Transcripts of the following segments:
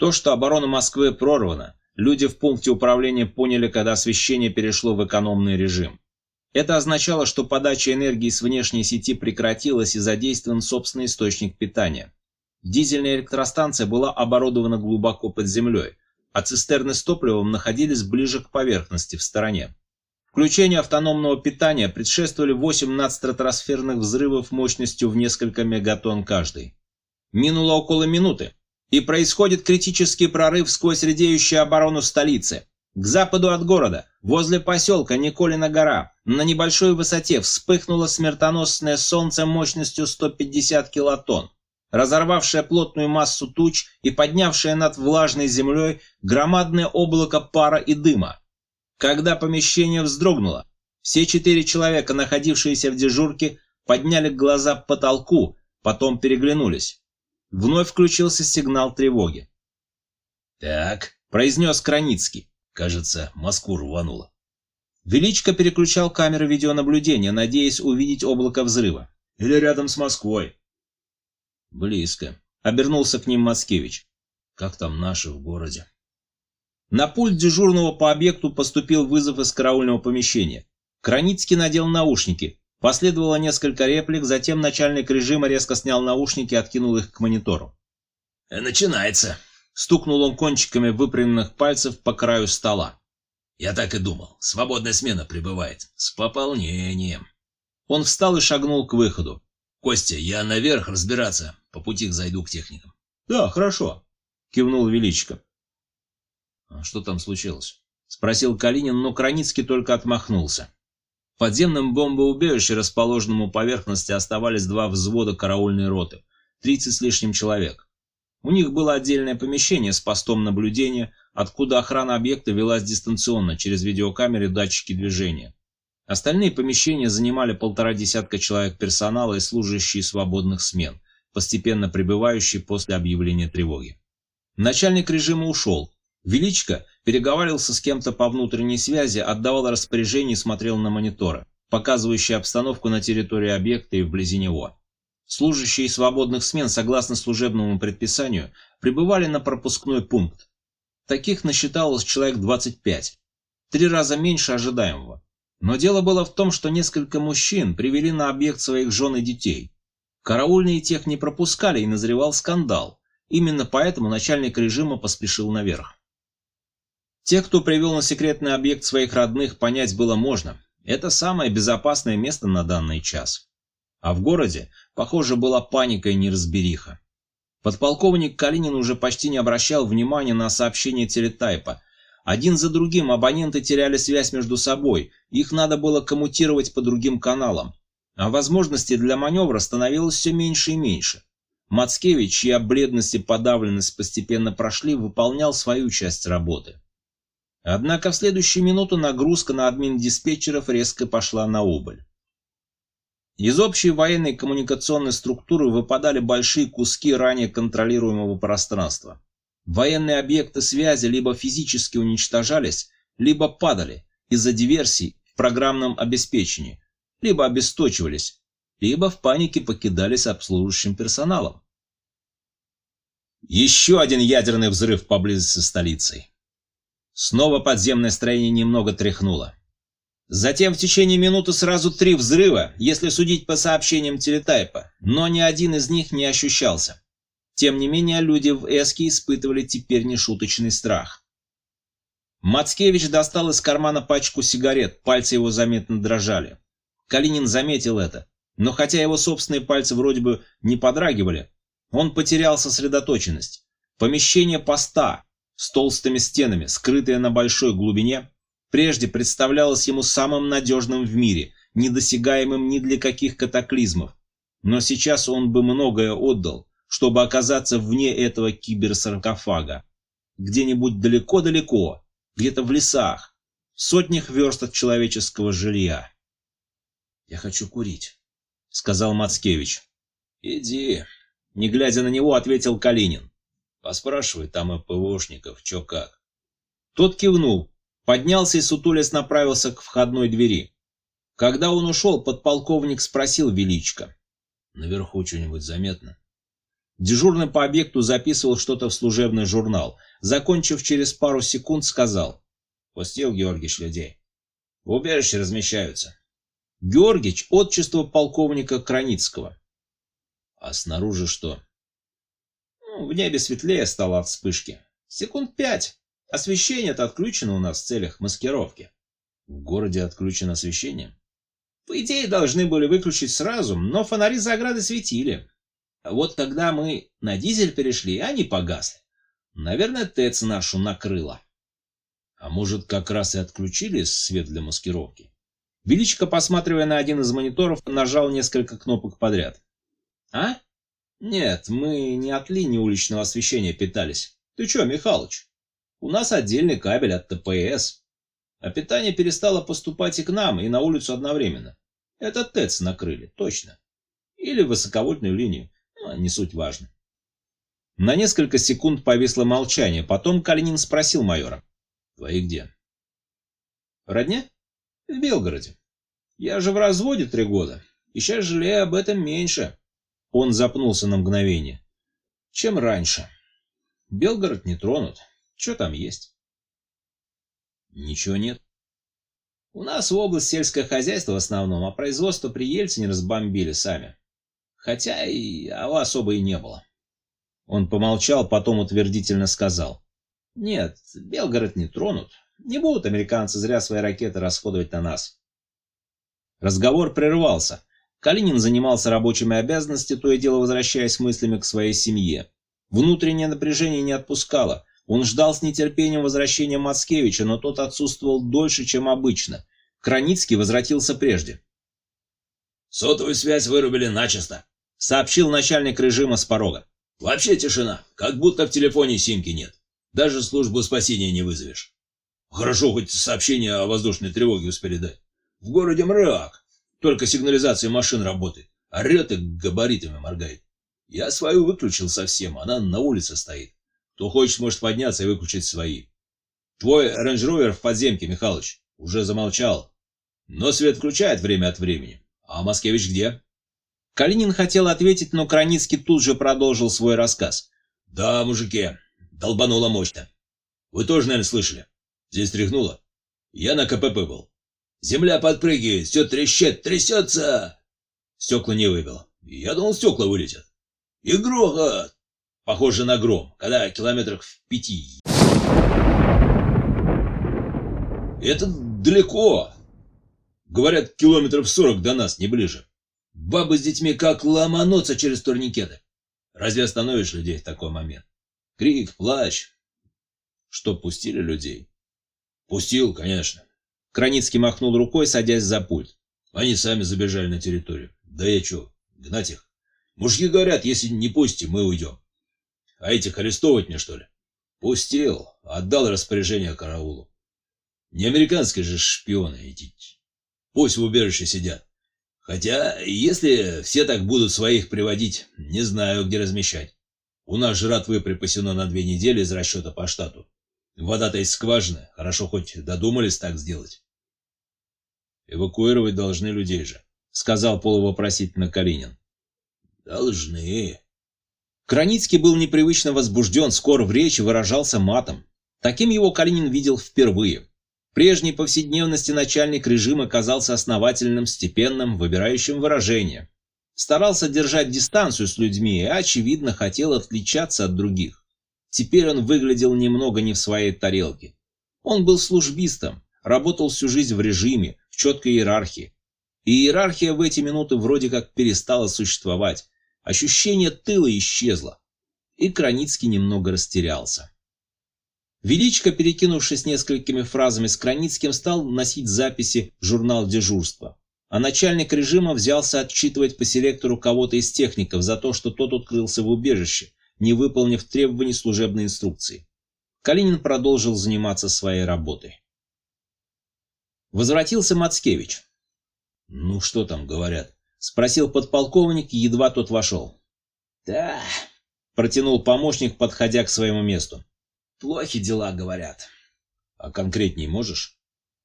То, что оборона Москвы прорвана, люди в пункте управления поняли, когда освещение перешло в экономный режим. Это означало, что подача энергии с внешней сети прекратилась и задействован собственный источник питания. Дизельная электростанция была оборудована глубоко под землей, а цистерны с топливом находились ближе к поверхности в стороне. Включению автономного питания предшествовали 18 стратосферных взрывов мощностью в несколько мегатонн каждый. Минуло около минуты, и происходит критический прорыв сквозь редеющую оборону столицы. К западу от города, возле поселка Николина гора, на небольшой высоте вспыхнуло смертоносное солнце мощностью 150 килотонн разорвавшее плотную массу туч и поднявшее над влажной землей громадное облако пара и дыма. Когда помещение вздрогнуло, все четыре человека, находившиеся в дежурке, подняли глаза к потолку, потом переглянулись. Вновь включился сигнал тревоги. «Так», — произнес Краницкий. «Кажется, Москву рвануло». Величко переключал камеры видеонаблюдения, надеясь увидеть облако взрыва. «Или рядом с Москвой». «Близко», — обернулся к ним Маскевич. «Как там наши в городе?» На пульт дежурного по объекту поступил вызов из караульного помещения. Краницкий надел наушники. Последовало несколько реплик, затем начальник режима резко снял наушники и откинул их к монитору. «Начинается!» — стукнул он кончиками выпрямленных пальцев по краю стола. «Я так и думал. Свободная смена прибывает. С пополнением». Он встал и шагнул к выходу. «Костя, я наверх разбираться. По пути зайду к техникам». «Да, хорошо», — кивнул Величко. «А что там случилось?» — спросил Калинин, но Краницкий только отмахнулся. Подземном бомбоубежище, расположенном у поверхности, оставались два взвода караульной роты, 30 с лишним человек. У них было отдельное помещение с постом наблюдения, откуда охрана объекта велась дистанционно через видеокамеры и датчики движения. Остальные помещения занимали полтора десятка человек персонала и служащие свободных смен, постепенно прибывающие после объявления тревоги. Начальник режима ушел. Величко переговаривался с кем-то по внутренней связи, отдавал распоряжение и смотрел на мониторы, показывающие обстановку на территории объекта и вблизи него. Служащие свободных смен, согласно служебному предписанию, прибывали на пропускной пункт. Таких насчиталось человек 25, три раза меньше ожидаемого. Но дело было в том, что несколько мужчин привели на объект своих жен и детей. Караульные тех не пропускали и назревал скандал. Именно поэтому начальник режима поспешил наверх. Тех, кто привел на секретный объект своих родных, понять было можно. Это самое безопасное место на данный час. А в городе, похоже, была паника и неразбериха. Подполковник Калинин уже почти не обращал внимания на сообщения телетайпа, один за другим абоненты теряли связь между собой, их надо было коммутировать по другим каналам. А возможностей для маневра становилось все меньше и меньше. Мацкевич, чья бледность и подавленность постепенно прошли, выполнял свою часть работы. Однако в следующую минуту нагрузка на админ диспетчеров резко пошла на убыль. Из общей военной коммуникационной структуры выпадали большие куски ранее контролируемого пространства. Военные объекты связи либо физически уничтожались, либо падали из-за диверсий в программном обеспечении, либо обесточивались, либо в панике покидались обслуживающим персоналом. Еще один ядерный взрыв поблизости с столицей. Снова подземное строение немного тряхнуло. Затем в течение минуты сразу три взрыва, если судить по сообщениям телетайпа, но ни один из них не ощущался. Тем не менее, люди в Эске испытывали теперь нешуточный страх. Мацкевич достал из кармана пачку сигарет, пальцы его заметно дрожали. Калинин заметил это, но хотя его собственные пальцы вроде бы не подрагивали, он потерял сосредоточенность. Помещение поста с толстыми стенами, скрытое на большой глубине, прежде представлялось ему самым надежным в мире, недосягаемым ни для каких катаклизмов. Но сейчас он бы многое отдал, чтобы оказаться вне этого киберсаркофага. Где-нибудь далеко-далеко, где-то в лесах, в сотнях верст от человеческого жилья. «Я хочу курить», — сказал Мацкевич. «Иди», — не глядя на него, ответил Калинин. «Поспрашивай там о ПВОшников, чё как». Тот кивнул, поднялся и сутулясь направился к входной двери. Когда он ушел, подполковник спросил Величко. «Наверху что-нибудь заметно?» Дежурный по объекту записывал что-то в служебный журнал. Закончив через пару секунд, сказал. «Пустил Георгич людей. В убежище размещаются». Георгич – отчество полковника Краницкого. А снаружи что? Ну, в небе светлее стало от вспышки. Секунд пять. Освещение-то отключено у нас в целях маскировки. В городе отключено освещение? По идее, должны были выключить сразу, но фонари за оградой светили. Вот когда мы на дизель перешли, они погасли. Наверное, ТЭЦ нашу накрыло. А может, как раз и отключили свет для маскировки? Величко, посматривая на один из мониторов, нажал несколько кнопок подряд. «А? Нет, мы не от линии уличного освещения питались. Ты чё, Михалыч? У нас отдельный кабель от ТПС. А питание перестало поступать и к нам, и на улицу одновременно. Это ТЭЦ накрыли, точно. Или высоковольтную линию, ну, не суть важно. На несколько секунд повисло молчание, потом Калинин спросил майора. «Твои где?» «Родня?» «В Белгороде. Я же в разводе три года, и сейчас жалею об этом меньше». Он запнулся на мгновение. «Чем раньше?» «Белгород не тронут. Что там есть?» «Ничего нет. У нас в область сельское хозяйство в основном, а производство при Ельцине разбомбили сами. Хотя и ава особо и не было. Он помолчал, потом утвердительно сказал. Нет, Белгород не тронут. Не будут американцы зря свои ракеты расходовать на нас. Разговор прервался. Калинин занимался рабочими обязанностями, то и дело возвращаясь мыслями к своей семье. Внутреннее напряжение не отпускало. Он ждал с нетерпением возвращения Мацкевича, но тот отсутствовал дольше, чем обычно. Краницкий возвратился прежде. «Сотовую связь вырубили начисто», — сообщил начальник режима с порога. «Вообще тишина, как будто в телефоне симки нет. Даже службу спасения не вызовешь. Хорошо, хоть сообщение о воздушной тревоге успели дать. В городе мрак, только сигнализация машин работает, орет и габаритами моргает. Я свою выключил совсем, она на улице стоит. Кто хочет, может подняться и выключить свои. Твой рейндж в подземке, Михалыч, уже замолчал. Но свет включает время от времени. А Маскевич где? Калинин хотел ответить, но Краницкий тут же продолжил свой рассказ. Да, мужики, долбануло мощно. Вы тоже, наверное, слышали? Здесь тряхнуло. Я на КПП был. Земля подпрыгивает, все трещит, трясется. Стекла не выбило. Я думал, стекла вылетят. И грохот. Похоже на гром, когда километрах в пяти. Это далеко. Говорят, километров сорок до нас, не ближе. Бабы с детьми как ломанутся через турникеты. Разве остановишь людей в такой момент? Крик, плач. Что, пустили людей? Пустил, конечно. Краницкий махнул рукой, садясь за пульт. Они сами забежали на территорию. Да я что, гнать их? Мужики говорят, если не пустим, мы уйдем. А этих арестовывать мне, что ли? Пустил, отдал распоряжение караулу. Не американские же шпионы эти. Пусть в убежище сидят. Хотя, если все так будут своих приводить, не знаю, где размещать. У нас жратвы припасено на две недели из расчета по штату. Вода-то из скважины, хорошо хоть додумались так сделать. Эвакуировать должны людей же, сказал полувопросительно Калинин. Должны, Краницкий был непривычно возбужден, скоро в речи выражался матом. Таким его Калинин видел впервые. В прежней повседневности начальник режима казался основательным, степенным, выбирающим выражения. Старался держать дистанцию с людьми и, очевидно, хотел отличаться от других. Теперь он выглядел немного не в своей тарелке. Он был службистом, работал всю жизнь в режиме, четкой иерархии. И иерархия в эти минуты вроде как перестала существовать. Ощущение тыла исчезло, и Краницкий немного растерялся. Величко, перекинувшись несколькими фразами с Краницким, стал носить записи в журнал дежурства. А начальник режима взялся отчитывать по селектору кого-то из техников за то, что тот открылся в убежище, не выполнив требований служебной инструкции. Калинин продолжил заниматься своей работой. Возвратился Мацкевич. «Ну, что там говорят?» — спросил подполковник, едва тот вошел. «Да», — протянул помощник, подходя к своему месту. «Плохи дела, говорят». «А конкретней можешь?»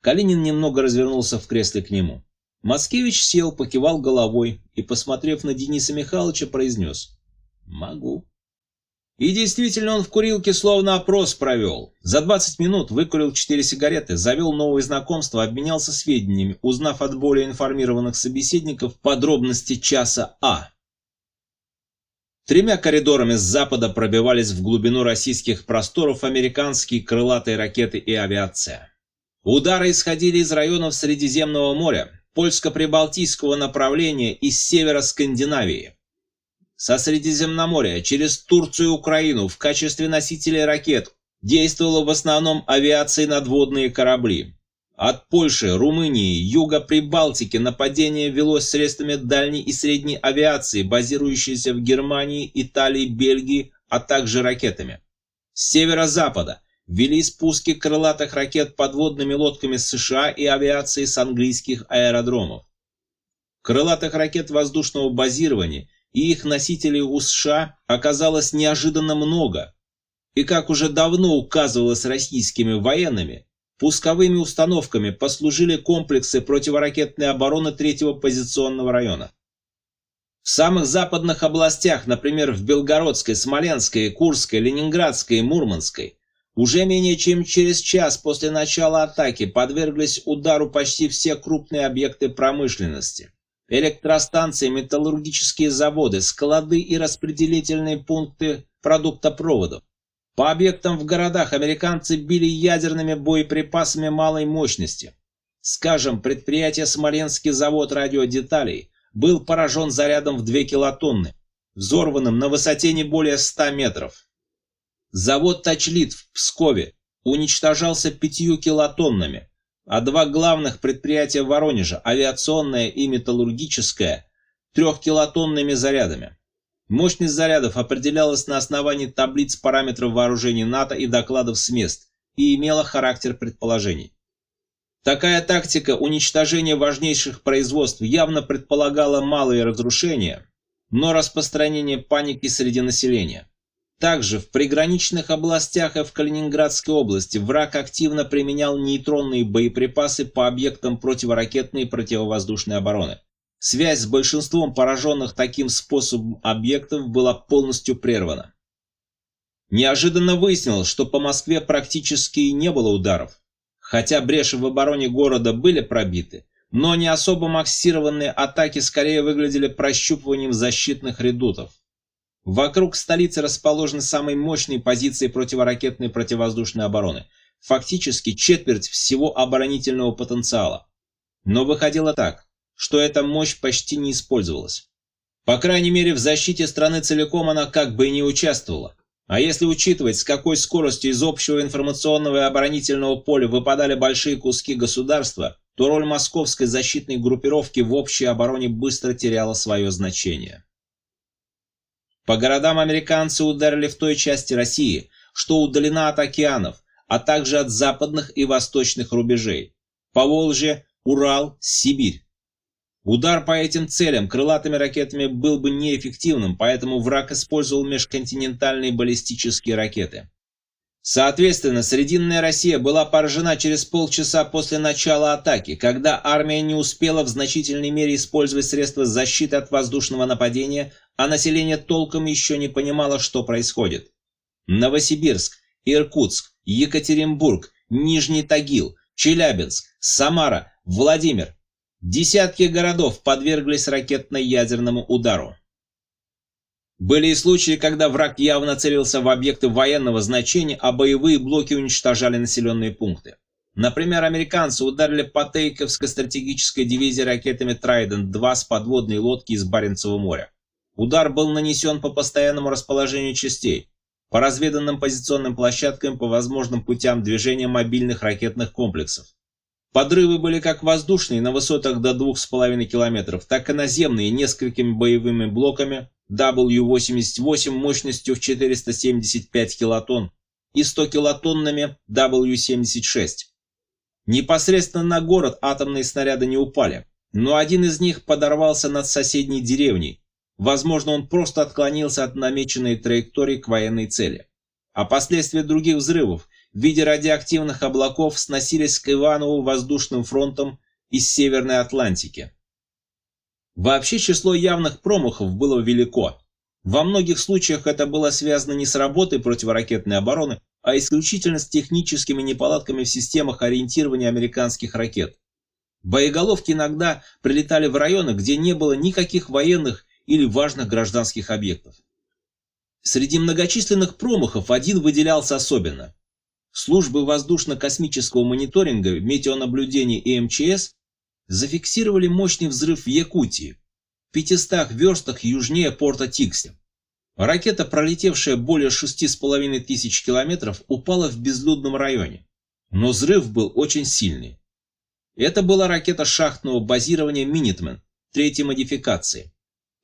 Калинин немного развернулся в кресле к нему. Маскевич сел, покивал головой и, посмотрев на Дениса Михайловича, произнес. Могу. И действительно он в курилке словно опрос провел. За 20 минут выкурил 4 сигареты, завел новые знакомства, обменялся сведениями, узнав от более информированных собеседников подробности часа А. Тремя коридорами с запада пробивались в глубину российских просторов американские крылатые ракеты и авиация. Удары исходили из районов Средиземного моря, польско-прибалтийского направления и севера Скандинавии со Средиземноморья через Турцию и Украину в качестве носителей ракет действовала в основном авиация и надводные корабли. От Польши, Румынии, юга Прибалтики нападение велось средствами дальней и средней авиации, базирующейся в Германии, Италии, Бельгии, а также ракетами. С северо-запада вели спуски крылатых ракет подводными лодками США и авиацией с английских аэродромов. Крылатых ракет воздушного базирования – и их носителей у США оказалось неожиданно много. И как уже давно указывалось российскими военными, пусковыми установками послужили комплексы противоракетной обороны третьего позиционного района. В самых западных областях, например, в Белгородской, Смоленской, Курской, Ленинградской и Мурманской, уже менее чем через час после начала атаки подверглись удару почти все крупные объекты промышленности электростанции, металлургические заводы, склады и распределительные пункты продуктопроводов. По объектам в городах американцы били ядерными боеприпасами малой мощности. Скажем, предприятие «Смоленский завод радиодеталей» был поражен зарядом в 2 килотонны, взорванным на высоте не более 100 метров. Завод «Тачлит» в Пскове уничтожался 5 килотоннами, а два главных предприятия Воронежа, авиационное и металлургическое, трехкилотонными зарядами. Мощность зарядов определялась на основании таблиц параметров вооружений НАТО и докладов с мест и имела характер предположений. Такая тактика уничтожения важнейших производств явно предполагала малые разрушения, но распространение паники среди населения. Также в приграничных областях и в Калининградской области враг активно применял нейтронные боеприпасы по объектам противоракетной и противовоздушной обороны. Связь с большинством пораженных таким способом объектов была полностью прервана. Неожиданно выяснилось, что по Москве практически не было ударов. Хотя бреши в обороне города были пробиты, но не особо массированные атаки скорее выглядели прощупыванием защитных редутов. Вокруг столицы расположены самые мощные позиции противоракетной и противовоздушной обороны. Фактически четверть всего оборонительного потенциала. Но выходило так, что эта мощь почти не использовалась. По крайней мере, в защите страны целиком она как бы и не участвовала. А если учитывать, с какой скоростью из общего информационного и оборонительного поля выпадали большие куски государства, то роль московской защитной группировки в общей обороне быстро теряла свое значение. По городам американцы ударили в той части России, что удалена от океанов, а также от западных и восточных рубежей. Поволжье, Урал, Сибирь. Удар по этим целям крылатыми ракетами был бы неэффективным, поэтому враг использовал межконтинентальные баллистические ракеты. Соответственно, Срединная Россия была поражена через полчаса после начала атаки, когда армия не успела в значительной мере использовать средства защиты от воздушного нападения, а население толком еще не понимало, что происходит. Новосибирск, Иркутск, Екатеринбург, Нижний Тагил, Челябинск, Самара, Владимир. Десятки городов подверглись ракетно-ядерному удару. Были и случаи, когда враг явно целился в объекты военного значения, а боевые блоки уничтожали населенные пункты. Например, американцы ударили по Тейковской стратегической дивизии ракетами «Трайдент-2» с подводной лодки из Баренцева моря. Удар был нанесен по постоянному расположению частей, по разведанным позиционным площадкам по возможным путям движения мобильных ракетных комплексов. Подрывы были как воздушные на высотах до 2,5 километров, так и наземные несколькими боевыми блоками W-88 мощностью в 475 килотонн и 100 килотоннами W-76. Непосредственно на город атомные снаряды не упали, но один из них подорвался над соседней деревней, Возможно, он просто отклонился от намеченной траектории к военной цели. А последствия других взрывов в виде радиоактивных облаков сносились к Иванову воздушным фронтом из Северной Атлантики. Вообще число явных промахов было велико. Во многих случаях это было связано не с работой противоракетной обороны, а исключительно с техническими неполадками в системах ориентирования американских ракет. Боеголовки иногда прилетали в районы, где не было никаких военных или важных гражданских объектов. Среди многочисленных промахов один выделялся особенно. Службы воздушно-космического мониторинга, метеонаблюдения и МЧС зафиксировали мощный взрыв в Якутии, в 500 верстах южнее порта Тикси. Ракета, пролетевшая более 6,5 тысяч километров, упала в безлюдном районе. Но взрыв был очень сильный. Это была ракета шахтного базирования «Минитмен» третьей модификации.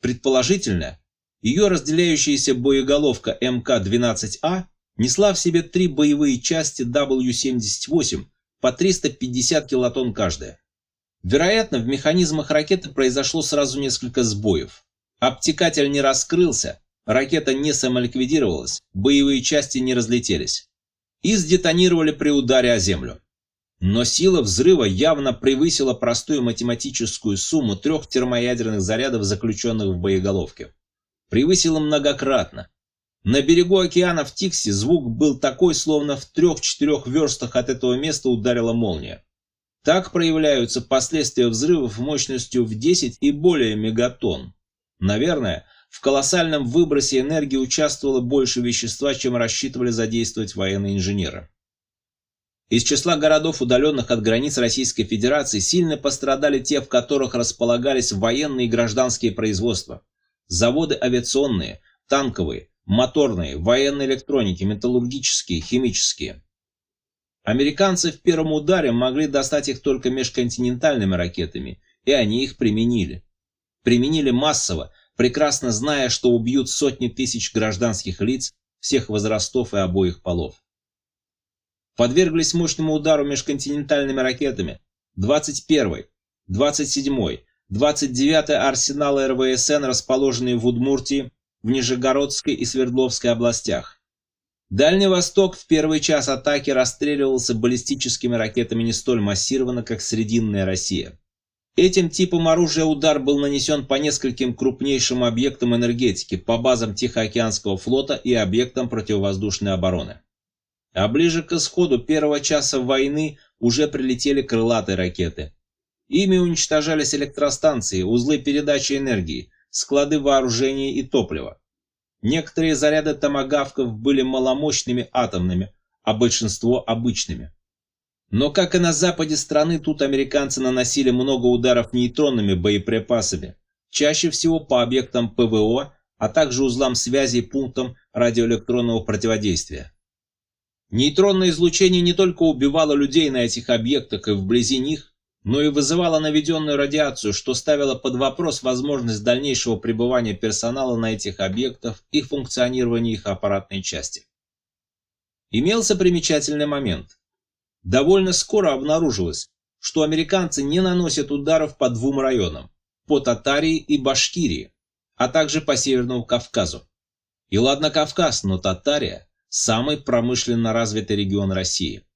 Предположительно, ее разделяющаяся боеголовка МК-12А несла в себе три боевые части W-78 по 350 килотонн каждая. Вероятно, в механизмах ракеты произошло сразу несколько сбоев. Обтекатель не раскрылся, ракета не самоликвидировалась, боевые части не разлетелись. И сдетонировали при ударе о землю. Но сила взрыва явно превысила простую математическую сумму трех термоядерных зарядов, заключенных в боеголовке. Превысила многократно. На берегу океана в Тиксе звук был такой, словно в трех-четырех верстах от этого места ударила молния. Так проявляются последствия взрывов мощностью в 10 и более мегатонн. Наверное, в колоссальном выбросе энергии участвовало больше вещества, чем рассчитывали задействовать военные инженеры. Из числа городов, удаленных от границ Российской Федерации, сильно пострадали те, в которых располагались военные и гражданские производства. Заводы авиационные, танковые, моторные, военной электроники, металлургические, химические. Американцы в первом ударе могли достать их только межконтинентальными ракетами, и они их применили. Применили массово, прекрасно зная, что убьют сотни тысяч гражданских лиц всех возрастов и обоих полов подверглись мощному удару межконтинентальными ракетами 21-й, 27-й, 29-й арсеналы РВСН, расположенные в Удмуртии, в Нижегородской и Свердловской областях. Дальний Восток в первый час атаки расстреливался баллистическими ракетами не столь массированно, как Срединная Россия. Этим типом оружия удар был нанесен по нескольким крупнейшим объектам энергетики, по базам Тихоокеанского флота и объектам противовоздушной обороны. А ближе к исходу первого часа войны уже прилетели крылатые ракеты. Ими уничтожались электростанции, узлы передачи энергии, склады вооружения и топлива. Некоторые заряды томагавков были маломощными атомными, а большинство обычными. Но как и на западе страны, тут американцы наносили много ударов нейтронными боеприпасами, чаще всего по объектам ПВО, а также узлам связи и пунктам радиоэлектронного противодействия. Нейтронное излучение не только убивало людей на этих объектах и вблизи них, но и вызывало наведенную радиацию, что ставило под вопрос возможность дальнейшего пребывания персонала на этих объектах и функционирования их аппаратной части. Имелся примечательный момент. Довольно скоро обнаружилось, что американцы не наносят ударов по двум районам – по Татарии и Башкирии, а также по Северному Кавказу. И ладно Кавказ, но Татария самый промышленно развитый регион России.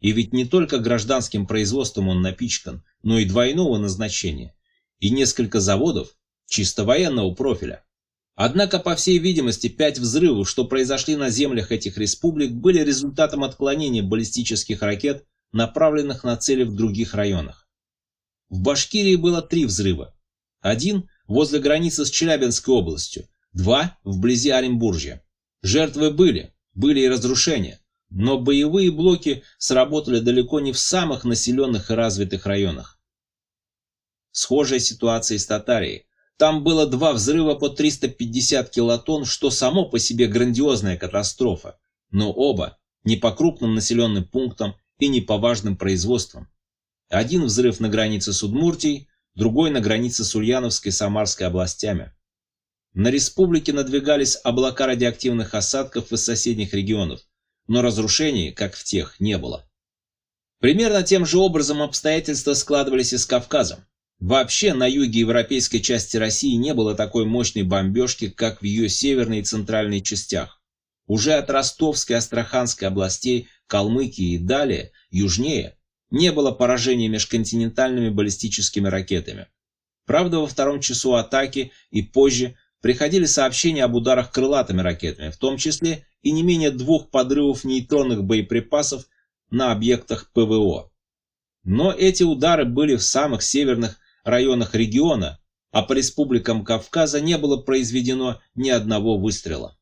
И ведь не только гражданским производством он напичкан, но и двойного назначения. И несколько заводов чисто военного профиля. Однако, по всей видимости, пять взрывов, что произошли на землях этих республик, были результатом отклонения баллистических ракет, направленных на цели в других районах. В Башкирии было три взрыва. Один возле границы с Челябинской областью, два вблизи Оренбуржья. Жертвы были, были и разрушения, но боевые блоки сработали далеко не в самых населенных и развитых районах. Схожая ситуация и с Татарией. Там было два взрыва по 350 килотонн, что само по себе грандиозная катастрофа, но оба не по крупным населенным пунктам и не по важным производствам. Один взрыв на границе с Удмуртией, другой на границе с Ульяновской и Самарской областями. На республике надвигались облака радиоактивных осадков из соседних регионов, но разрушений, как в тех, не было. Примерно тем же образом обстоятельства складывались и с Кавказом. Вообще на юге европейской части России не было такой мощной бомбежки, как в ее северной и центральной частях. Уже от Ростовской, Астраханской областей, Калмыкии и далее, южнее, не было поражений межконтинентальными баллистическими ракетами. Правда, во втором часу атаки и позже приходили сообщения об ударах крылатыми ракетами, в том числе и не менее двух подрывов нейтронных боеприпасов на объектах ПВО. Но эти удары были в самых северных районах региона, а по республикам Кавказа не было произведено ни одного выстрела.